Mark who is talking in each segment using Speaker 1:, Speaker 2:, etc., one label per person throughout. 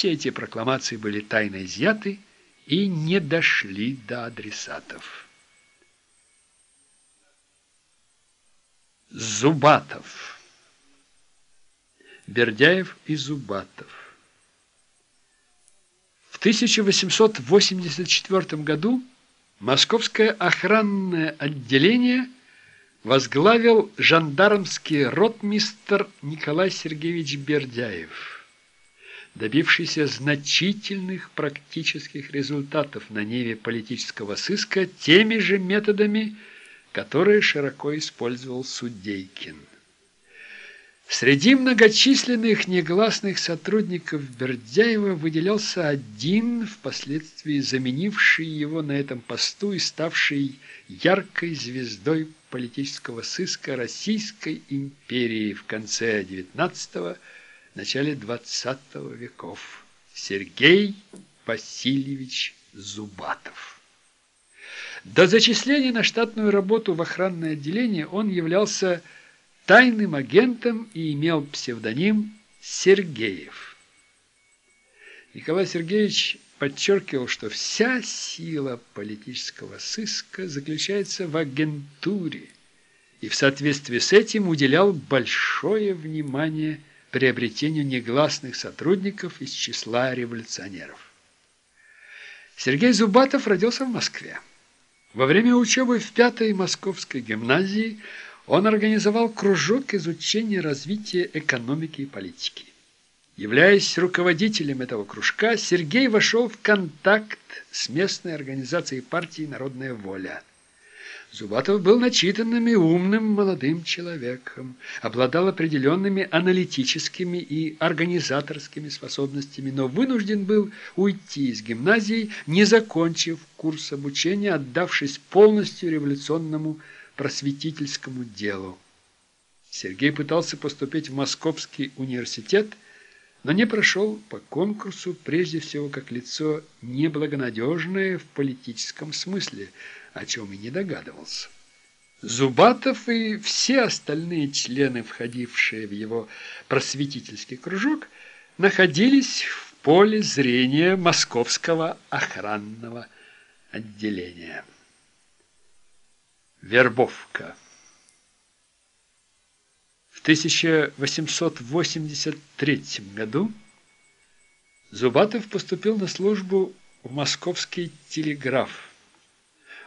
Speaker 1: Все эти прокламации были тайно изъяты и не дошли до адресатов. Зубатов. Бердяев и Зубатов. В 1884 году Московское охранное отделение возглавил жандармский ротмистр Николай Сергеевич Бердяев, добившийся значительных практических результатов на ниве политического сыска теми же методами, которые широко использовал Судейкин. Среди многочисленных негласных сотрудников Бердяева выделялся один, впоследствии заменивший его на этом посту и ставший яркой звездой политического сыска Российской империи в конце XIX – начале XX веков Сергей Васильевич Зубатов. До зачисления на штатную работу в охранное отделение он являлся тайным агентом и имел псевдоним Сергеев. Николай Сергеевич подчеркивал, что вся сила политического сыска заключается в агентуре, и в соответствии с этим уделял большое внимание приобретению негласных сотрудников из числа революционеров. Сергей Зубатов родился в Москве. Во время учебы в пятой московской гимназии он организовал кружок изучения развития экономики и политики. Являясь руководителем этого кружка, Сергей вошел в контакт с местной организацией партии «Народная воля». Зубатов был начитанным и умным молодым человеком, обладал определенными аналитическими и организаторскими способностями, но вынужден был уйти из гимназии, не закончив курс обучения, отдавшись полностью революционному просветительскому делу. Сергей пытался поступить в Московский университет, но не прошел по конкурсу, прежде всего как лицо неблагонадежное в политическом смысле, о чем и не догадывался. Зубатов и все остальные члены, входившие в его просветительский кружок, находились в поле зрения московского охранного отделения. Вербовка. В 1883 году Зубатов поступил на службу в московский телеграф.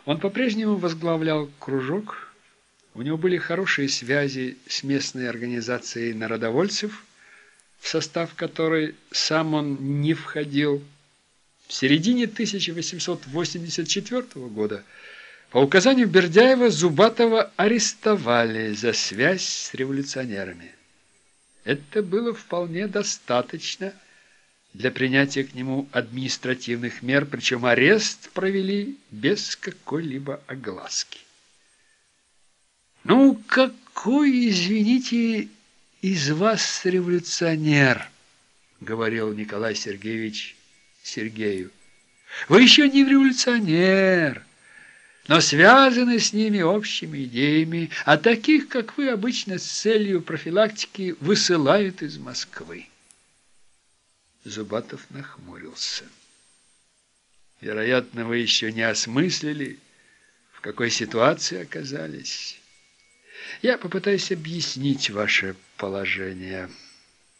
Speaker 1: Он по-прежнему возглавлял кружок, у него были хорошие связи с местной организацией народовольцев, в состав которой сам он не входил. В середине 1884 года по указанию Бердяева Зубатова арестовали за связь с революционерами. Это было вполне достаточно для принятия к нему административных мер, причем арест провели без какой-либо огласки. «Ну, какой, извините, из вас революционер?» — говорил Николай Сергеевич Сергею. «Вы еще не революционер!» Но связаны с ними общими идеями, а таких, как вы, обычно с целью профилактики высылают из Москвы. Зубатов нахмурился. Вероятно, вы еще не осмыслили, в какой ситуации оказались. Я попытаюсь объяснить ваше положение,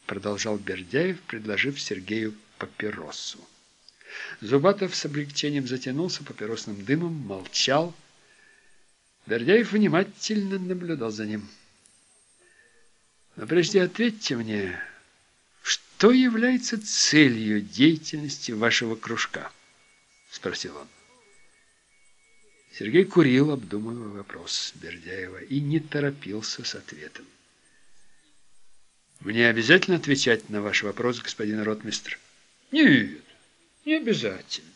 Speaker 1: продолжал Бердяев, предложив Сергею папиросу. Зубатов с облегчением затянулся папиросным дымом, молчал. Бердяев внимательно наблюдал за ним. Но прежде ответьте мне, что является целью деятельности вашего кружка? Спросил он. Сергей курил, обдумывая вопрос Бердяева, и не торопился с ответом. «Мне обязательно отвечать на ваш вопрос, господин ротмистр?» «Нет, не обязательно.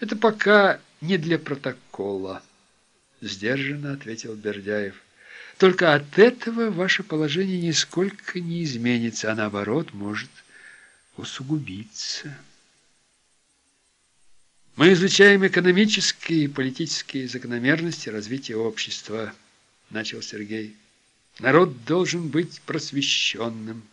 Speaker 1: Это пока не для протокола, сдержанно ответил Бердяев. Только от этого ваше положение нисколько не изменится, а наоборот может усугубиться. Мы изучаем экономические и политические закономерности развития общества, начал Сергей. Народ должен быть просвещенным.